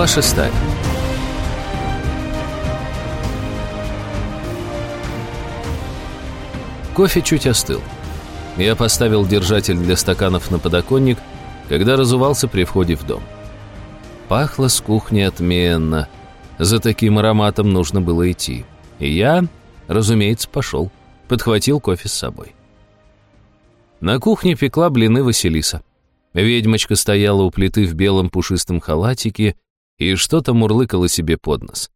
Глава шестая. Кофе чуть остыл. Я поставил держатель для стаканов на подоконник, когда разувался при входе в дом. Пахло с кухни отменно. За таким ароматом нужно было идти. И я, разумеется, пошел. Подхватил кофе с собой. На кухне пекла блины Василиса. Ведьмочка стояла у плиты в белом пушистом халатике и что-то мурлыкала себе под нос.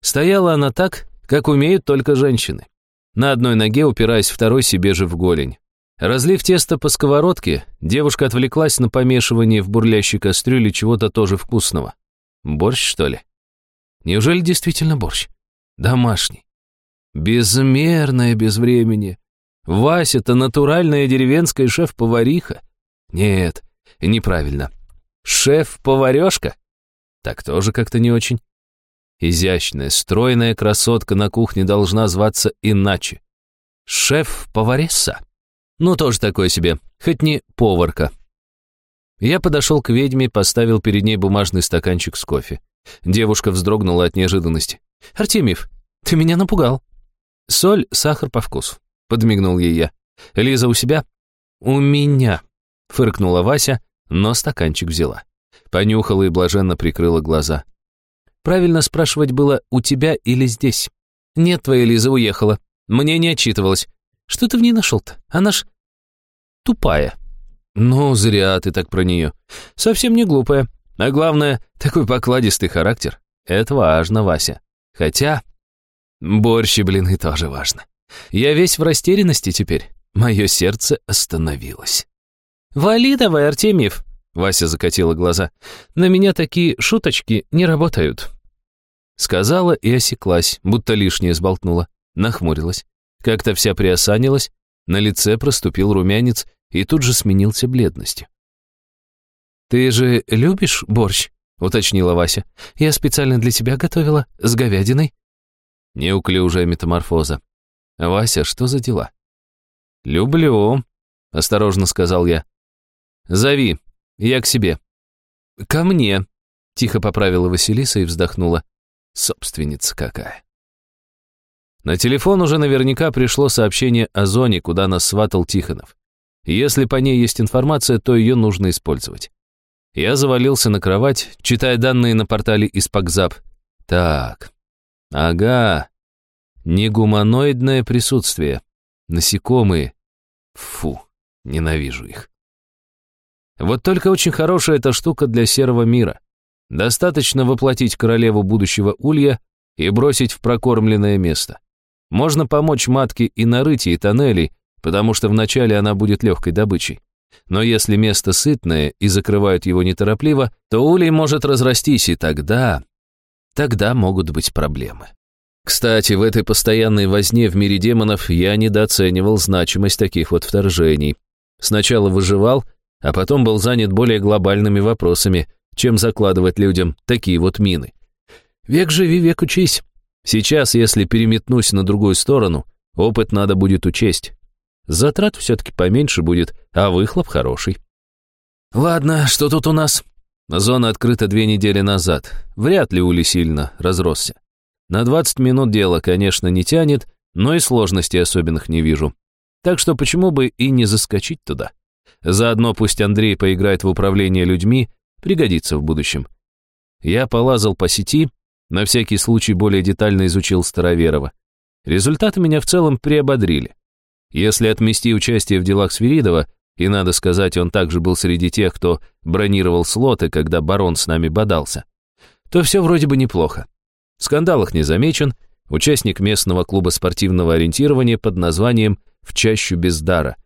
Стояла она так, как умеют только женщины. На одной ноге упираясь второй себе же в голень. Разлив тесто по сковородке, девушка отвлеклась на помешивание в бурлящей кастрюле чего-то тоже вкусного. Борщ, что ли? Неужели действительно борщ? Домашний. Безмерное безвремени. Вася-то натуральная деревенская шеф-повариха. Нет, неправильно. Шеф-поварешка? Так тоже как-то не очень. Изящная, стройная красотка на кухне должна зваться иначе. Шеф-поваресса. Ну, тоже такое себе, хоть не поварка. Я подошел к ведьме, поставил перед ней бумажный стаканчик с кофе. Девушка вздрогнула от неожиданности. «Артемьев, ты меня напугал». «Соль, сахар по вкусу», — подмигнул ей я. «Лиза у себя?» «У меня», Фыркнула Вася, но стаканчик взяла. Понюхала и блаженно прикрыла глаза. Правильно спрашивать было «у тебя или здесь?» «Нет, твоя Лиза уехала. Мне не отчитывалась. Что ты в ней нашел-то? Она ж тупая». «Ну, зря ты так про нее. Совсем не глупая. А главное, такой покладистый характер. Это важно, Вася. Хотя... Борщи, блин, и тоже важно. Я весь в растерянности теперь. Мое сердце остановилось». «Вали давай, Артемьев!» Вася закатила глаза. «На меня такие шуточки не работают». Сказала и осеклась, будто лишнее сболтнула. Нахмурилась. Как-то вся приосанилась, на лице проступил румянец и тут же сменился бледностью. «Ты же любишь борщ?» — уточнила Вася. «Я специально для тебя готовила, с говядиной». Неуклюжая метаморфоза. «Вася, что за дела?» «Люблю», — осторожно сказал я. «Зови, я к себе». «Ко мне», — тихо поправила Василиса и вздохнула. «Собственница какая». На телефон уже наверняка пришло сообщение о зоне, куда нас сватал Тихонов. Если по ней есть информация, то ее нужно использовать. Я завалился на кровать, читая данные на портале из Пакзап. Так, ага, негуманоидное присутствие, насекомые. Фу, ненавижу их. Вот только очень хорошая эта штука для серого мира. Достаточно воплотить королеву будущего улья и бросить в прокормленное место. Можно помочь матке и нарытии тоннелей, потому что вначале она будет легкой добычей. Но если место сытное и закрывают его неторопливо, то улей может разрастись, и тогда... Тогда могут быть проблемы. Кстати, в этой постоянной возне в мире демонов я недооценивал значимость таких вот вторжений. Сначала выживал, а потом был занят более глобальными вопросами, чем закладывать людям такие вот мины. Век живи, век учись. Сейчас, если переметнусь на другую сторону, опыт надо будет учесть. Затрат все-таки поменьше будет, а выхлоп хороший. Ладно, что тут у нас? Зона открыта две недели назад. Вряд ли Ули сильно разросся. На 20 минут дело, конечно, не тянет, но и сложностей особенных не вижу. Так что почему бы и не заскочить туда? Заодно пусть Андрей поиграет в управление людьми, пригодится в будущем. Я полазал по сети, на всякий случай более детально изучил Староверова. Результаты меня в целом приободрили. Если отмести участие в делах Свиридова, и надо сказать, он также был среди тех, кто бронировал слоты, когда барон с нами бодался, то все вроде бы неплохо. В скандалах не замечен, участник местного клуба спортивного ориентирования под названием «В чащу без дара»,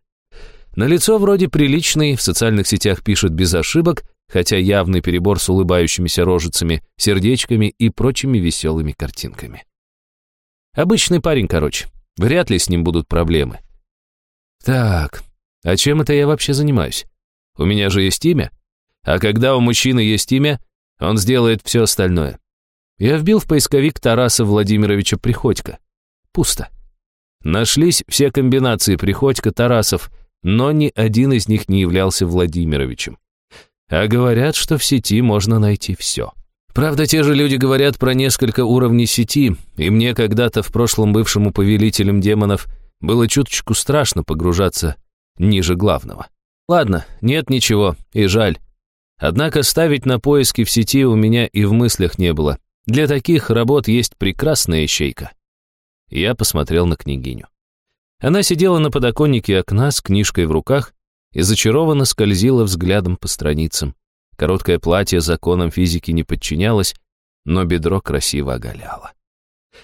на лицо вроде приличный, в социальных сетях пишет без ошибок, хотя явный перебор с улыбающимися рожицами, сердечками и прочими веселыми картинками. Обычный парень, короче. Вряд ли с ним будут проблемы. Так, а чем это я вообще занимаюсь? У меня же есть имя. А когда у мужчины есть имя, он сделает все остальное. Я вбил в поисковик Тараса Владимировича Приходько. Пусто. Нашлись все комбинации Приходько-Тарасов, но ни один из них не являлся Владимировичем. А говорят, что в сети можно найти все. Правда, те же люди говорят про несколько уровней сети, и мне когда-то в прошлом бывшему повелителем демонов было чуточку страшно погружаться ниже главного. Ладно, нет ничего, и жаль. Однако ставить на поиски в сети у меня и в мыслях не было. Для таких работ есть прекрасная ищейка. Я посмотрел на княгиню. Она сидела на подоконнике окна с книжкой в руках и зачарованно скользила взглядом по страницам. Короткое платье законам физики не подчинялось, но бедро красиво оголяло.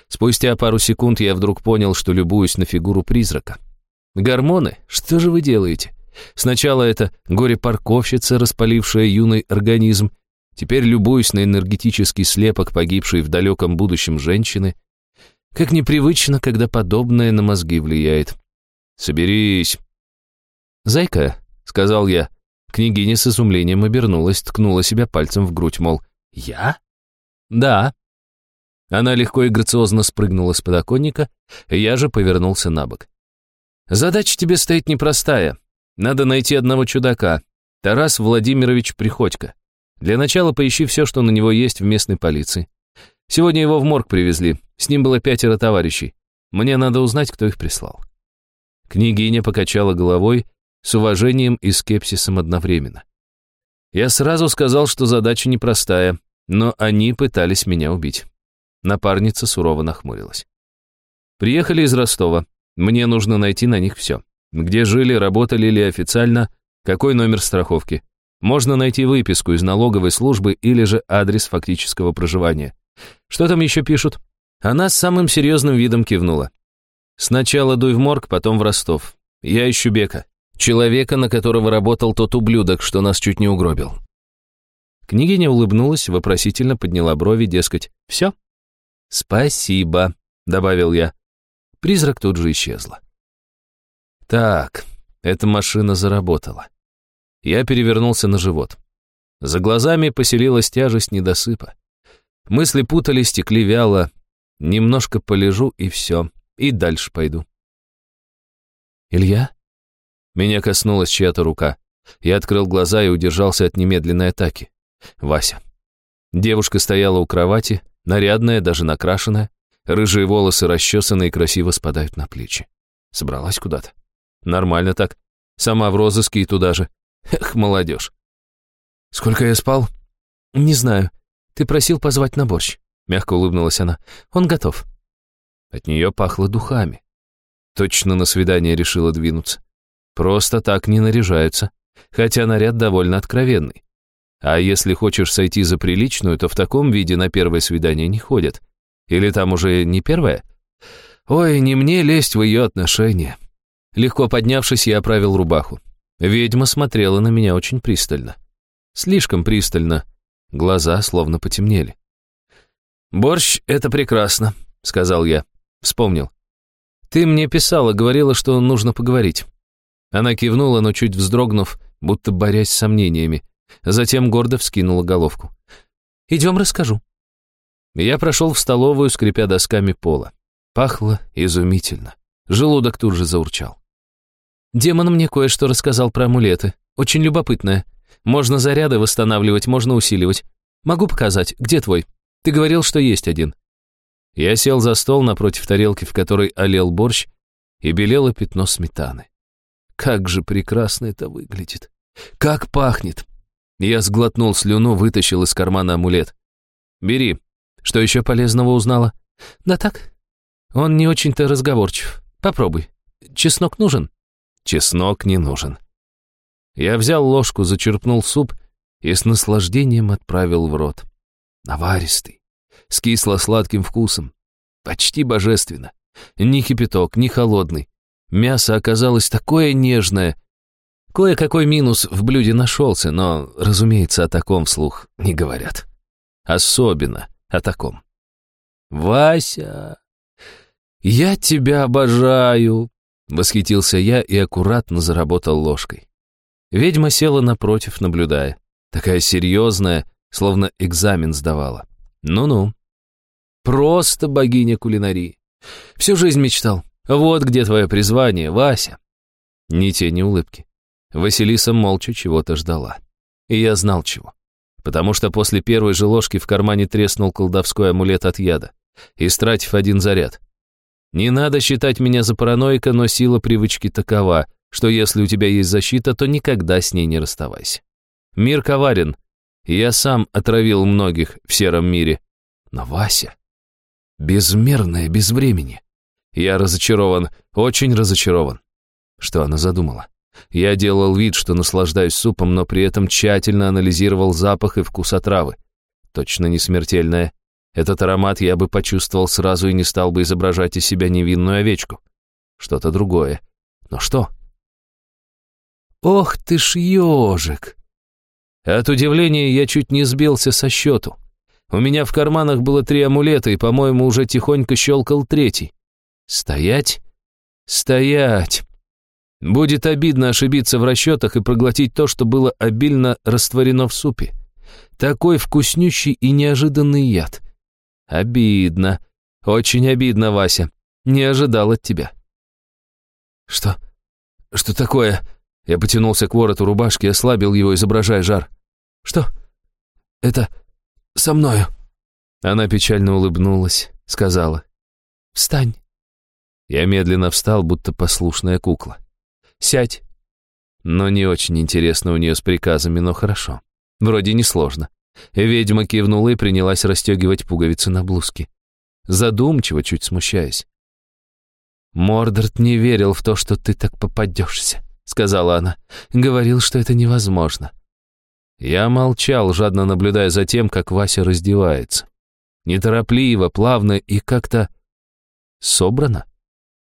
Спустя пару секунд я вдруг понял, что любуюсь на фигуру призрака. Гормоны? Что же вы делаете? Сначала это горе-парковщица, распалившая юный организм, теперь любуюсь на энергетический слепок погибшей в далеком будущем женщины. Как непривычно, когда подобное на мозги влияет. «Соберись!» «Зайка», — сказал я. Княгиня с изумлением обернулась, ткнула себя пальцем в грудь, мол, «Я?» «Да». Она легко и грациозно спрыгнула с подоконника, я же повернулся на бок. «Задача тебе стоит непростая. Надо найти одного чудака, Тарас Владимирович Приходько. Для начала поищи все, что на него есть в местной полиции. Сегодня его в морг привезли, с ним было пятеро товарищей. Мне надо узнать, кто их прислал». Княгиня покачала головой с уважением и скепсисом одновременно. Я сразу сказал, что задача непростая, но они пытались меня убить. Напарница сурово нахмурилась. Приехали из Ростова. Мне нужно найти на них все. Где жили, работали ли официально, какой номер страховки. Можно найти выписку из налоговой службы или же адрес фактического проживания. Что там еще пишут? Она с самым серьезным видом кивнула. Сначала дуй в морг, потом в Ростов. Я ищу Бека. Человека, на которого работал тот ублюдок, что нас чуть не угробил. Княгиня улыбнулась, вопросительно подняла брови, дескать, «Все?» «Спасибо», — добавил я. Призрак тут же исчезла. Так, эта машина заработала. Я перевернулся на живот. За глазами поселилась тяжесть недосыпа. Мысли путались, текли вяло. Немножко полежу, и все. И дальше пойду. «Илья?» Меня коснулась чья-то рука. Я открыл глаза и удержался от немедленной атаки. Вася. Девушка стояла у кровати, нарядная, даже накрашенная. Рыжие волосы расчесаны и красиво спадают на плечи. Собралась куда-то. Нормально так. Сама в розыске и туда же. Эх, молодежь. Сколько я спал? Не знаю. Ты просил позвать на борщ. Мягко улыбнулась она. Он готов. От нее пахло духами. Точно на свидание решила двинуться. Просто так не наряжаются, хотя наряд довольно откровенный. А если хочешь сойти за приличную, то в таком виде на первое свидание не ходят. Или там уже не первое? Ой, не мне лезть в ее отношения. Легко поднявшись, я оправил рубаху. Ведьма смотрела на меня очень пристально. Слишком пристально. Глаза словно потемнели. «Борщ — это прекрасно», — сказал я. Вспомнил. «Ты мне писала, говорила, что нужно поговорить». Она кивнула, но чуть вздрогнув, будто борясь с сомнениями. Затем гордо вскинула головку. «Идем, расскажу». Я прошел в столовую, скрипя досками пола. Пахло изумительно. Желудок тут же заурчал. Демон мне кое-что рассказал про амулеты. Очень любопытное. Можно заряды восстанавливать, можно усиливать. Могу показать. Где твой? Ты говорил, что есть один. Я сел за стол напротив тарелки, в которой олел борщ, и белело пятно сметаны. Как же прекрасно это выглядит. Как пахнет. Я сглотнул слюну, вытащил из кармана амулет. Бери. Что еще полезного узнала? Да так. Он не очень-то разговорчив. Попробуй. Чеснок нужен? Чеснок не нужен. Я взял ложку, зачерпнул суп и с наслаждением отправил в рот. Наваристый, с кисло-сладким вкусом. Почти божественно. Ни кипяток, ни холодный. Мясо оказалось такое нежное. Кое-какой минус в блюде нашелся, но, разумеется, о таком вслух не говорят. Особенно о таком. «Вася, я тебя обожаю!» Восхитился я и аккуратно заработал ложкой. Ведьма села напротив, наблюдая. Такая серьезная, словно экзамен сдавала. Ну-ну. Просто богиня кулинарии. Всю жизнь мечтал. Вот где твое призвание, Вася. Ни тени улыбки. Василиса молча чего-то ждала. И я знал чего. потому что после первой же ложки в кармане треснул колдовской амулет от яда, истратив один заряд. Не надо считать меня за параноика, но сила привычки такова, что если у тебя есть защита, то никогда с ней не расставайся. Мир коварен, я сам отравил многих в сером мире. Но Вася... Безмерное безвремени. Я разочарован, очень разочарован. Что она задумала? Я делал вид, что наслаждаюсь супом, но при этом тщательно анализировал запах и вкус отравы. Точно не смертельная. Этот аромат я бы почувствовал сразу и не стал бы изображать из себя невинную овечку. Что-то другое. Но что? Ох ты ж ежик! От удивления я чуть не сбился со счету. У меня в карманах было три амулета, и, по-моему, уже тихонько щелкал третий. Стоять? Стоять! Будет обидно ошибиться в расчетах и проглотить то, что было обильно растворено в супе. Такой вкуснющий и неожиданный яд. Обидно. Очень обидно, Вася. Не ожидал от тебя. Что? Что такое? Я потянулся к вороту рубашки ослабил его, изображая жар. Что? Это со мною. Она печально улыбнулась, сказала. «Встань». Я медленно встал, будто послушная кукла. Сядь». Но не очень интересно у нее с приказами, но хорошо. Вроде несложно. Ведьма кивнула и принялась расстегивать пуговицы на блузке. Задумчиво, чуть смущаясь. «Мордорт не верил в то, что ты так попадешься», — сказала она. «Говорил, что это невозможно». Я молчал, жадно наблюдая за тем, как Вася раздевается. Неторопливо, плавно и как-то... собрано.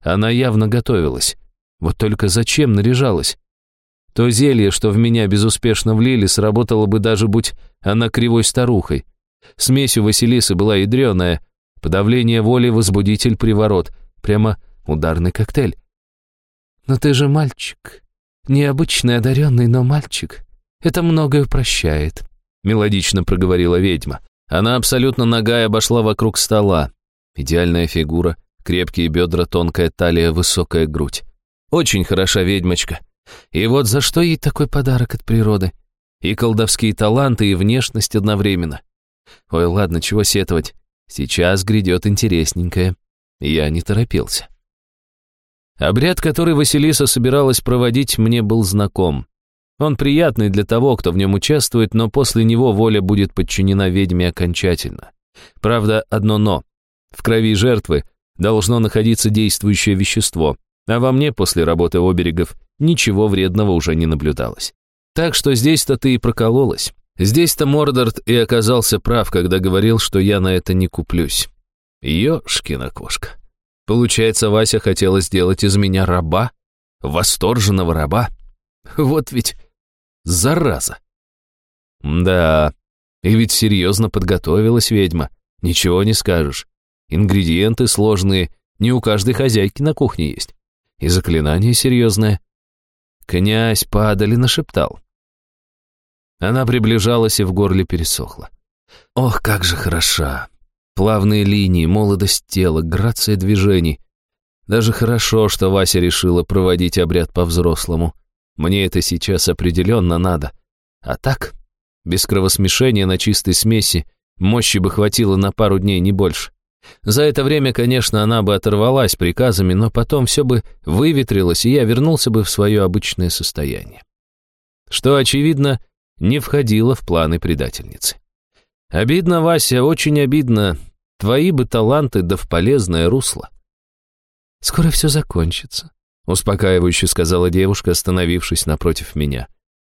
Она явно готовилась. Вот только зачем наряжалась? То зелье, что в меня безуспешно влили, сработало бы даже будь она кривой старухой. Смесь у Василисы была ядреная, подавление воли, возбудитель, приворот. Прямо ударный коктейль. «Но ты же мальчик. Необычный одаренный, но мальчик. Это многое упрощает», — мелодично проговорила ведьма. Она абсолютно ногая обошла вокруг стола. Идеальная фигура, крепкие бедра, тонкая талия, высокая грудь. Очень хороша ведьмочка. И вот за что ей такой подарок от природы? И колдовские таланты, и внешность одновременно. Ой, ладно, чего сетовать. Сейчас грядет интересненькое. Я не торопился. Обряд, который Василиса собиралась проводить, мне был знаком. Он приятный для того, кто в нем участвует, но после него воля будет подчинена ведьме окончательно. Правда, одно «но». В крови жертвы должно находиться действующее вещество, а во мне после работы оберегов ничего вредного уже не наблюдалось. Так что здесь-то ты и прокололась. Здесь-то Мордорт и оказался прав, когда говорил, что я на это не куплюсь. Ёшкина кошка. Получается, Вася хотела сделать из меня раба? Восторженного раба? Вот ведь зараза. Да, и ведь серьезно подготовилась ведьма. Ничего не скажешь. Ингредиенты сложные, не у каждой хозяйки на кухне есть. И заклинание серьезное. Князь падали нашептал. Она приближалась и в горле пересохла. Ох, как же хороша! Плавные линии, молодость тела, грация движений. Даже хорошо, что Вася решила проводить обряд по-взрослому. Мне это сейчас определенно надо. А так, без кровосмешения на чистой смеси, мощи бы хватило на пару дней, не больше. За это время, конечно, она бы оторвалась приказами, но потом все бы выветрилось, и я вернулся бы в свое обычное состояние. Что, очевидно, не входило в планы предательницы. Обидно, Вася, очень обидно. Твои бы таланты да в полезное русло. Скоро все закончится, успокаивающе сказала девушка, остановившись напротив меня.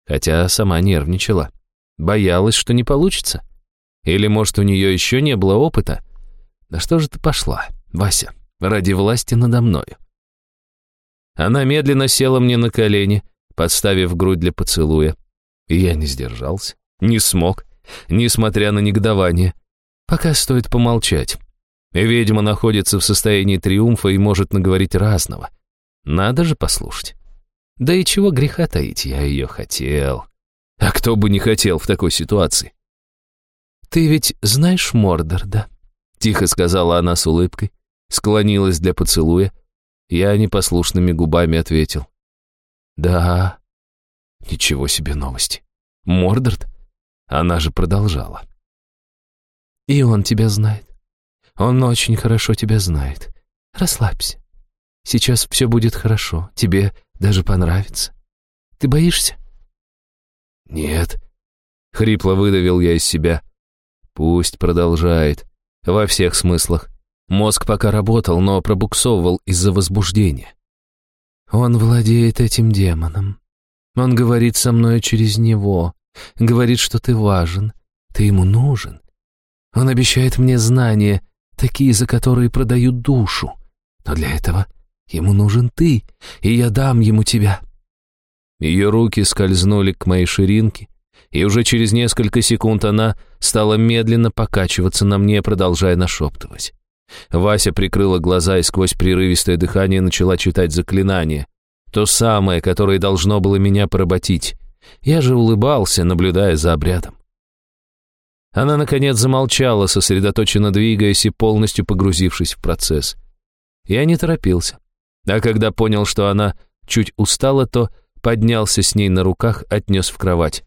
Хотя сама нервничала. Боялась, что не получится. Или, может, у нее еще не было опыта? Да что же ты пошла, Вася, ради власти надо мною? Она медленно села мне на колени, подставив грудь для поцелуя. И я не сдержался, не смог, несмотря на негодование. Пока стоит помолчать. Ведьма находится в состоянии триумфа и может наговорить разного. Надо же послушать. Да и чего греха таить, я ее хотел. А кто бы не хотел в такой ситуации? Ты ведь знаешь Мордор, да? Тихо сказала она с улыбкой, склонилась для поцелуя. Я непослушными губами ответил. «Да». Ничего себе новости. Мордорт? Она же продолжала. И он тебя знает. Он очень хорошо тебя знает. Расслабься. Сейчас все будет хорошо. Тебе даже понравится. Ты боишься? Нет. Хрипло выдавил я из себя. Пусть продолжает. Во всех смыслах. Мозг пока работал, но пробуксовывал из-за возбуждения. Он владеет этим демоном. Он говорит со мной через него. Говорит, что ты важен. Ты ему нужен. Он обещает мне знания, такие, за которые продают душу. Но для этого ему нужен ты, и я дам ему тебя». Ее руки скользнули к моей ширинке, и уже через несколько секунд она стала медленно покачиваться на мне, продолжая нашептывать. Вася прикрыла глаза и сквозь прерывистое дыхание начала читать заклинание. То самое, которое должно было меня поработить. Я же улыбался, наблюдая за обрядом. Она, наконец, замолчала, сосредоточенно двигаясь и полностью погрузившись в процесс. Я не торопился. А когда понял, что она чуть устала, то поднялся с ней на руках, отнес в кровать.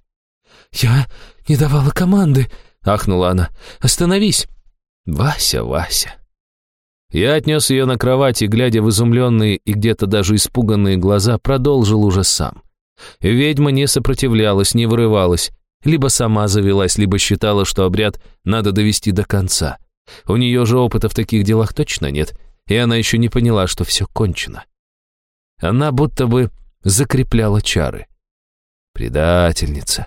«Я не давала команды», — ахнула она. «Остановись!» «Вася, Вася!» Я отнес ее на кровать и, глядя в изумленные и где-то даже испуганные глаза, продолжил уже сам. Ведьма не сопротивлялась, не вырывалась, либо сама завелась, либо считала, что обряд надо довести до конца. У нее же опыта в таких делах точно нет, и она еще не поняла, что все кончено. Она будто бы закрепляла чары. Предательница.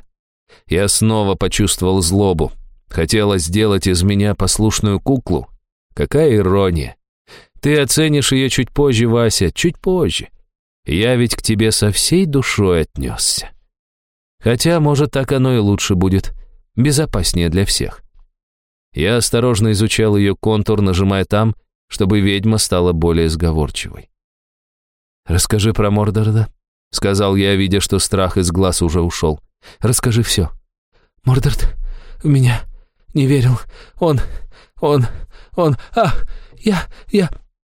Я снова почувствовал злобу. Хотела сделать из меня послушную куклу. Какая ирония. Ты оценишь ее чуть позже, Вася, чуть позже. Я ведь к тебе со всей душой отнесся. Хотя, может, так оно и лучше будет. Безопаснее для всех. Я осторожно изучал ее контур, нажимая там, чтобы ведьма стала более сговорчивой. «Расскажи про Мордорда», — сказал я, видя, что страх из глаз уже ушел. «Расскажи все». «Мордорд в меня не верил. Он, он, он... Ах, я, я,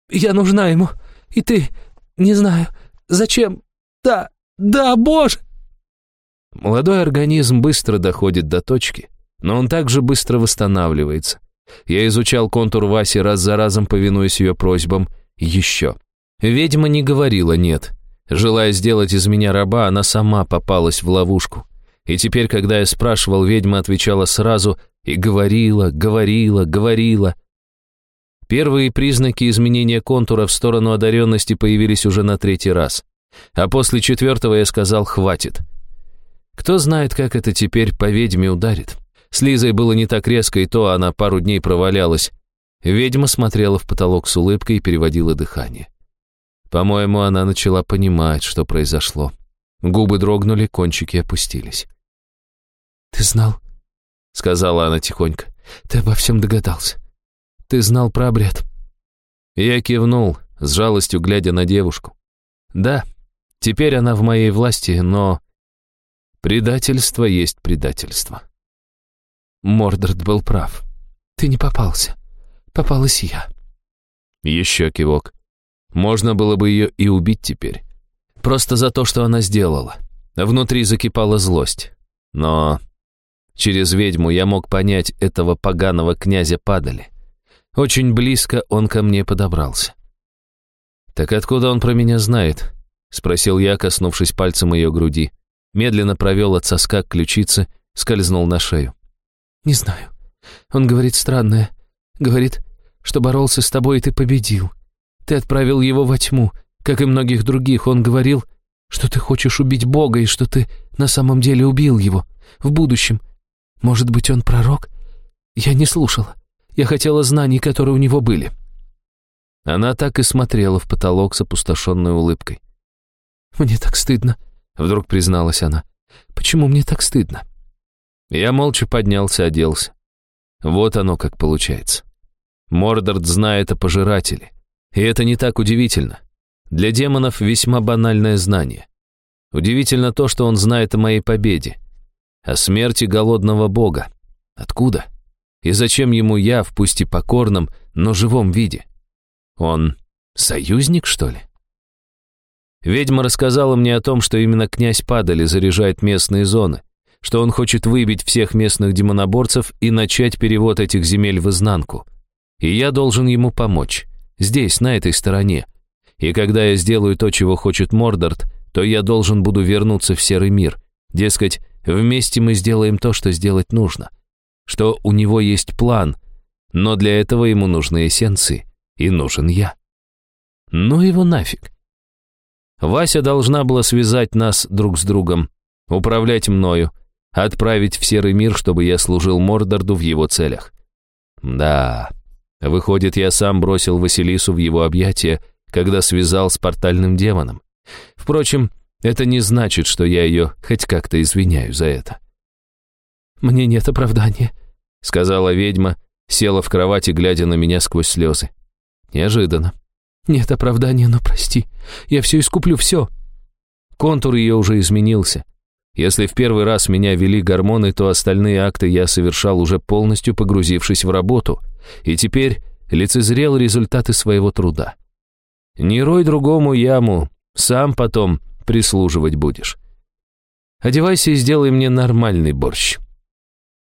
я нужна ему. И ты, не знаю, зачем? Да, да, боже!» Молодой организм быстро доходит до точки, но он также быстро восстанавливается. Я изучал контур Васи раз за разом, повинуясь ее просьбам. Еще. Ведьма не говорила «нет». Желая сделать из меня раба, она сама попалась в ловушку. И теперь, когда я спрашивал, ведьма отвечала сразу и говорила, говорила, говорила. Первые признаки изменения контура в сторону одаренности появились уже на третий раз. А после четвертого я сказал «хватит». Кто знает, как это теперь по ведьме ударит. С Лизой было не так резко, и то она пару дней провалялась. Ведьма смотрела в потолок с улыбкой и переводила дыхание. По-моему, она начала понимать, что произошло. Губы дрогнули, кончики опустились. «Ты знал?» — сказала она тихонько. «Ты обо всем догадался. Ты знал про обряд». Я кивнул, с жалостью глядя на девушку. «Да, теперь она в моей власти, но Предательство есть предательство. Мордорд был прав. Ты не попался. Попалась я. Еще кивок. Можно было бы ее и убить теперь. Просто за то, что она сделала. Внутри закипала злость. Но через ведьму я мог понять этого поганого князя Падали. Очень близко он ко мне подобрался. «Так откуда он про меня знает?» — спросил я, коснувшись пальцем ее груди медленно провел от соска к ключице, скользнул на шею. «Не знаю. Он говорит странное. Говорит, что боролся с тобой, и ты победил. Ты отправил его во тьму, как и многих других. Он говорил, что ты хочешь убить Бога, и что ты на самом деле убил его. В будущем. Может быть, он пророк? Я не слушала. Я хотела знаний, которые у него были». Она так и смотрела в потолок с опустошенной улыбкой. «Мне так стыдно», Вдруг призналась она. «Почему мне так стыдно?» Я молча поднялся, оделся. Вот оно как получается. Мордорд знает о пожирателе. И это не так удивительно. Для демонов весьма банальное знание. Удивительно то, что он знает о моей победе. О смерти голодного бога. Откуда? И зачем ему я в пусть и покорном, но живом виде? Он союзник, что ли? Ведьма рассказала мне о том, что именно князь Падали заряжает местные зоны, что он хочет выбить всех местных демоноборцев и начать перевод этих земель в изнанку. И я должен ему помочь. Здесь, на этой стороне. И когда я сделаю то, чего хочет Мордорт, то я должен буду вернуться в Серый мир. Дескать, вместе мы сделаем то, что сделать нужно. Что у него есть план, но для этого ему нужны эссенции. И нужен я. Ну его нафиг. Вася должна была связать нас друг с другом, управлять мною, отправить в серый мир, чтобы я служил Мордорду в его целях. Да, выходит, я сам бросил Василису в его объятия, когда связал с портальным демоном. Впрочем, это не значит, что я ее хоть как-то извиняю за это. «Мне нет оправдания», — сказала ведьма, села в кровати, глядя на меня сквозь слезы. Неожиданно. «Нет оправдания, но прости. Я все искуплю, все». Контур ее уже изменился. Если в первый раз меня вели гормоны, то остальные акты я совершал уже полностью погрузившись в работу. И теперь лицезрел результаты своего труда. Не рой другому яму, сам потом прислуживать будешь. Одевайся и сделай мне нормальный борщ.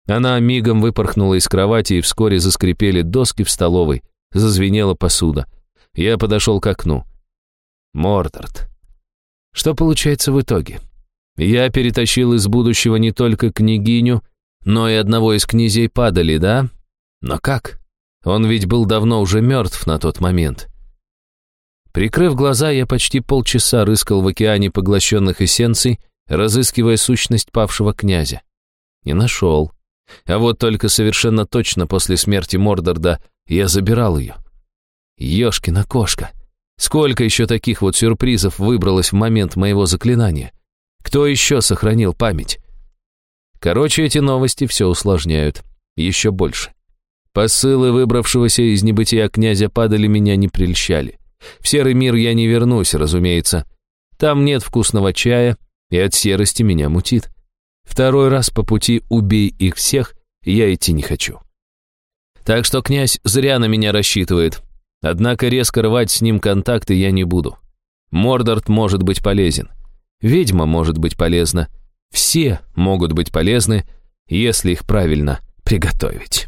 Она мигом выпорхнула из кровати, и вскоре заскрипели доски в столовой, зазвенела посуда. Я подошел к окну. Мордорт. Что получается в итоге? Я перетащил из будущего не только княгиню, но и одного из князей падали, да? Но как? Он ведь был давно уже мертв на тот момент. Прикрыв глаза, я почти полчаса рыскал в океане поглощенных эссенций, разыскивая сущность павшего князя. Не нашел. А вот только совершенно точно после смерти Мордорда я забирал ее. Ёшкина кошка. Сколько еще таких вот сюрпризов выбралось в момент моего заклинания? Кто еще сохранил память? Короче, эти новости все усложняют. Еще больше. Посылы выбравшегося из небытия князя падали меня не прельщали. В серый мир я не вернусь, разумеется. Там нет вкусного чая, и от серости меня мутит. Второй раз по пути «убей их всех» я идти не хочу. Так что князь зря на меня рассчитывает. Однако резко рвать с ним контакты я не буду. Мордорт может быть полезен. Ведьма может быть полезна. Все могут быть полезны, если их правильно приготовить.